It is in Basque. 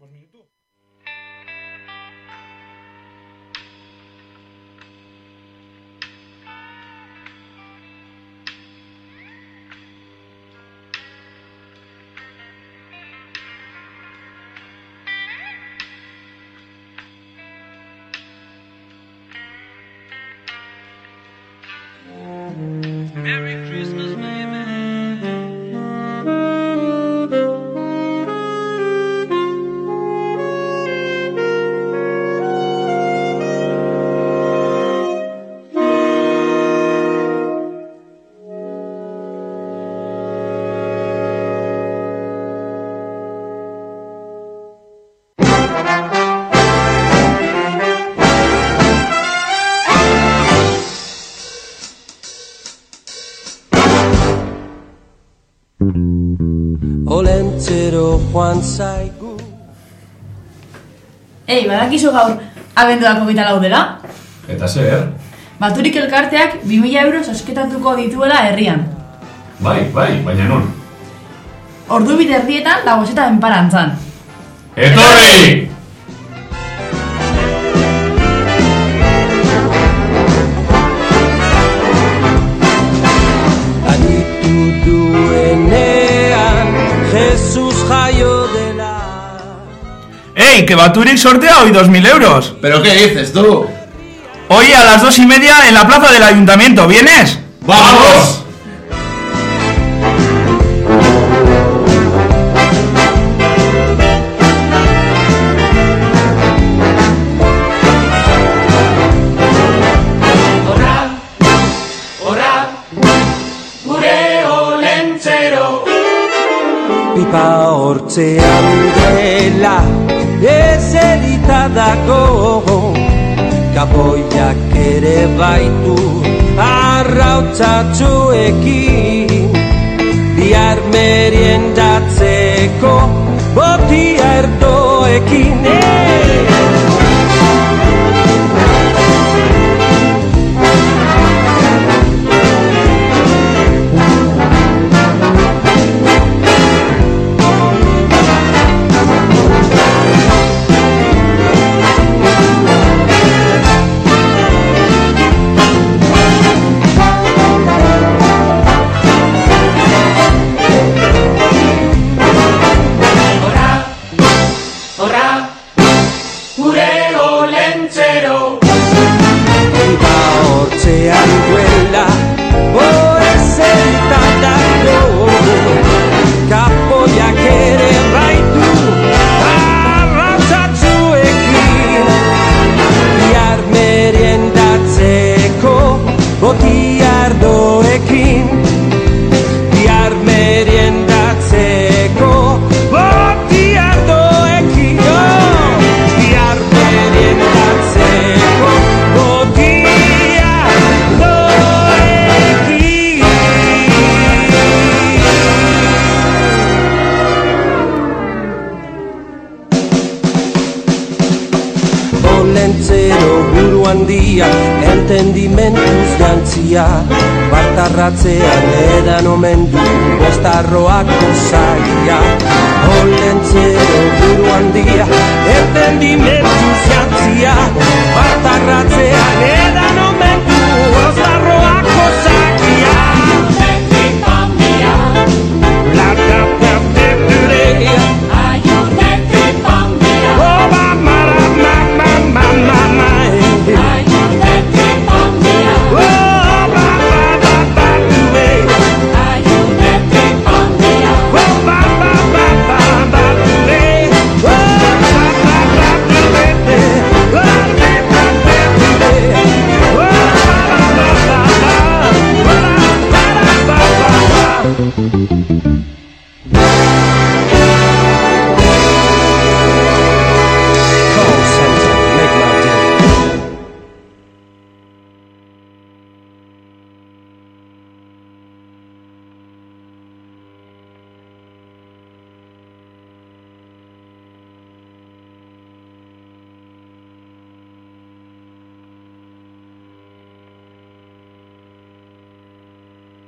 unos minuto. Olentzero joan zaigu Ei, badakizu gaur abenduako gita dela? Eta zer? Baturik elkarteak 2000 euro sosketatuko dituela herrian. Bai, bai, baina non? Ordu bit erdietan lagoseta enparantzan. Etorri! Aditu ¡Ey! Que Baturik sortea hoy 2.000 euros. ¿Pero qué dices tú? Hoy a las dos y media en la plaza del ayuntamiento. ¿Vienes? ¡Vamos! Pipa hortzean dela Ez edita dago. Kapoiak ere baitu Arrautzatxuekin Bihar merien datzeko Botia erdoekin handia Entendimentuz jantzia. Bartarratzean edan omen du Bostarroako zaia Olentzero buru handia Entendimentuz jantzia